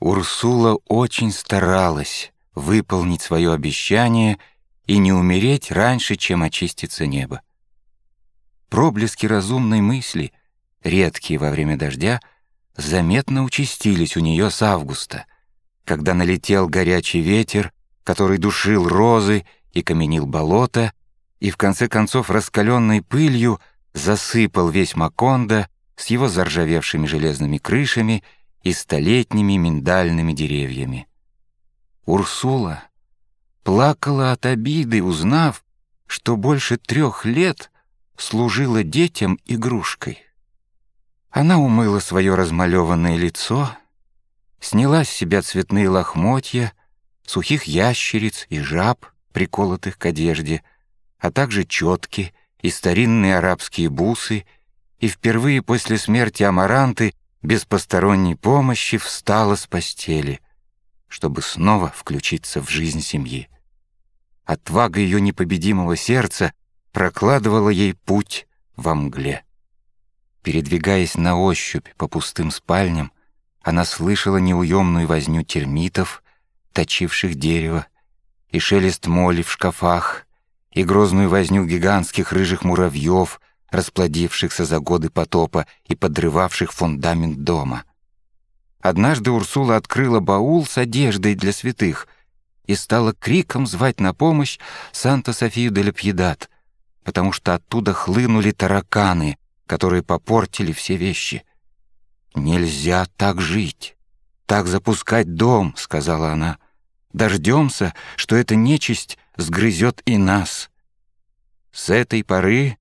Урсула очень старалась выполнить свое обещание и не умереть раньше, чем очистится небо. Проблески разумной мысли, редкие во время дождя, заметно участились у нее с августа, когда налетел горячий ветер, который душил розы и каменил болото, и в конце концов раскаленной пылью засыпал весь Макондо с его заржавевшими железными крышами и столетними миндальными деревьями. Урсула плакала от обиды, узнав, что больше трех лет служила детям игрушкой. Она умыла свое размалеванное лицо, сняла с себя цветные лохмотья, сухих ящериц и жаб, приколотых к одежде, а также четки и старинные арабские бусы, и впервые после смерти Амаранты без посторонней помощи встала с постели, чтобы снова включиться в жизнь семьи. Отвага ее непобедимого сердца прокладывала ей путь во мгле. Передвигаясь на ощупь по пустым спальням, она слышала неуемную возню термитов, точивших дерево, и шелест моли в шкафах, и грозную возню гигантских рыжих муравьев, расплодившихся за годы потопа и подрывавших фундамент дома. Однажды Урсула открыла баул с одеждой для святых и стала криком звать на помощь Санта-Софию де Лепьедат, потому что оттуда хлынули тараканы, которые попортили все вещи. «Нельзя так жить, так запускать дом», — сказала она. «Дождемся, что эта нечисть сгрызет и нас». С этой поры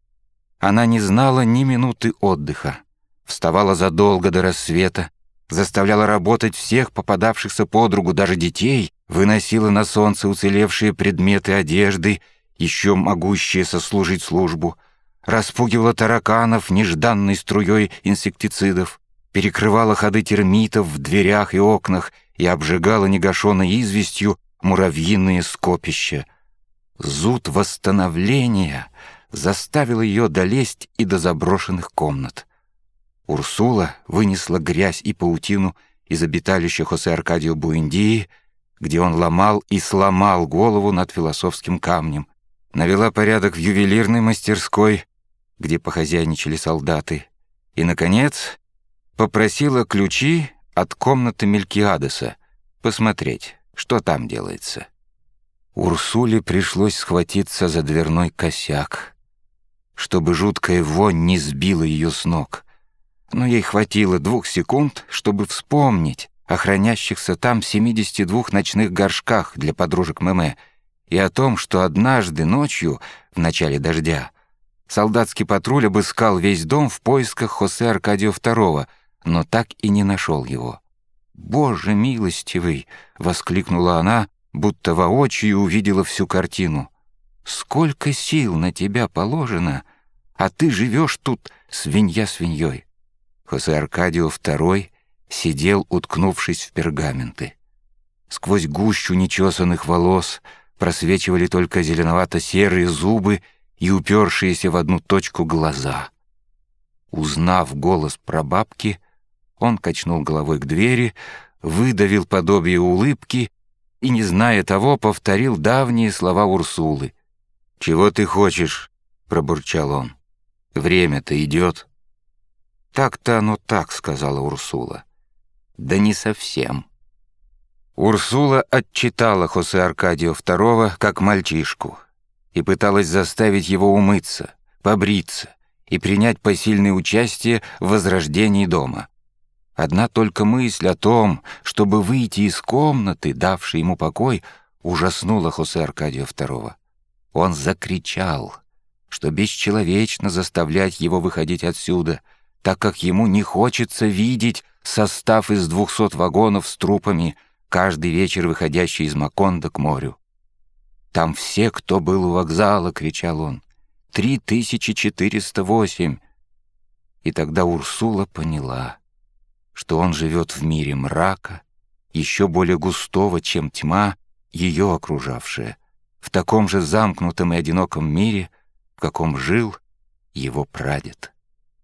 она не знала ни минуты отдыха, вставала задолго до рассвета, заставляла работать всех попадавшихся подругу, даже детей, выносила на солнце уцелевшие предметы одежды, еще могущие сослужить службу, распугивала тараканов нежданной струей инсектицидов, перекрывала ходы термитов в дверях и окнах и обжигала негашенной известью муравьиные скопища. Зуд восстановления заставил ее долезть и до заброшенных комнат. Урсула вынесла грязь и паутину из обиталища Хосе Аркадио Буэндии, где он ломал и сломал голову над философским камнем, навела порядок в ювелирной мастерской, где похозяйничали солдаты, и, наконец, попросила ключи от комнаты Мелькиадеса посмотреть, что там делается. Урсуле пришлось схватиться за дверной косяк, чтобы жуткая вонь не сбила ее с ног. Но ей хватило двух секунд, чтобы вспомнить о хранящихся там 72 ночных горшках для подружек Мэмэ и о том, что однажды ночью, в начале дождя, солдатский патруль обыскал весь дом в поисках Хосе Аркадио II, но так и не нашел его. «Боже милостивый!» — воскликнула она, будто воочию увидела всю картину. «Сколько сил на тебя положено, а ты живешь тут свинья свиньей!» Хосе Аркадио II сидел, уткнувшись в пергаменты. Сквозь гущу нечесанных волос просвечивали только зеленовато-серые зубы и упершиеся в одну точку глаза. Узнав голос прабабки, он качнул головой к двери, выдавил подобие улыбки и, не зная того, повторил давние слова Урсулы. «Чего ты хочешь?» — пробурчал он. «Время-то идет». «Так-то оно так», — сказала Урсула. «Да не совсем». Урсула отчитала Хосе Аркадио II как мальчишку и пыталась заставить его умыться, побриться и принять посильное участие в возрождении дома. Одна только мысль о том, чтобы выйти из комнаты, давшей ему покой, ужаснула Хосе Аркадио II. Он закричал, что бесчеловечно заставлять его выходить отсюда, так как ему не хочется видеть состав из двухсот вагонов с трупами — каждый вечер выходящий из Маконда к морю. «Там все, кто был у вокзала!» — кричал он. «Три тысячи четыреста восемь!» И тогда Урсула поняла, что он живет в мире мрака, еще более густого, чем тьма, ее окружавшая, в таком же замкнутом и одиноком мире, в каком жил его прадед.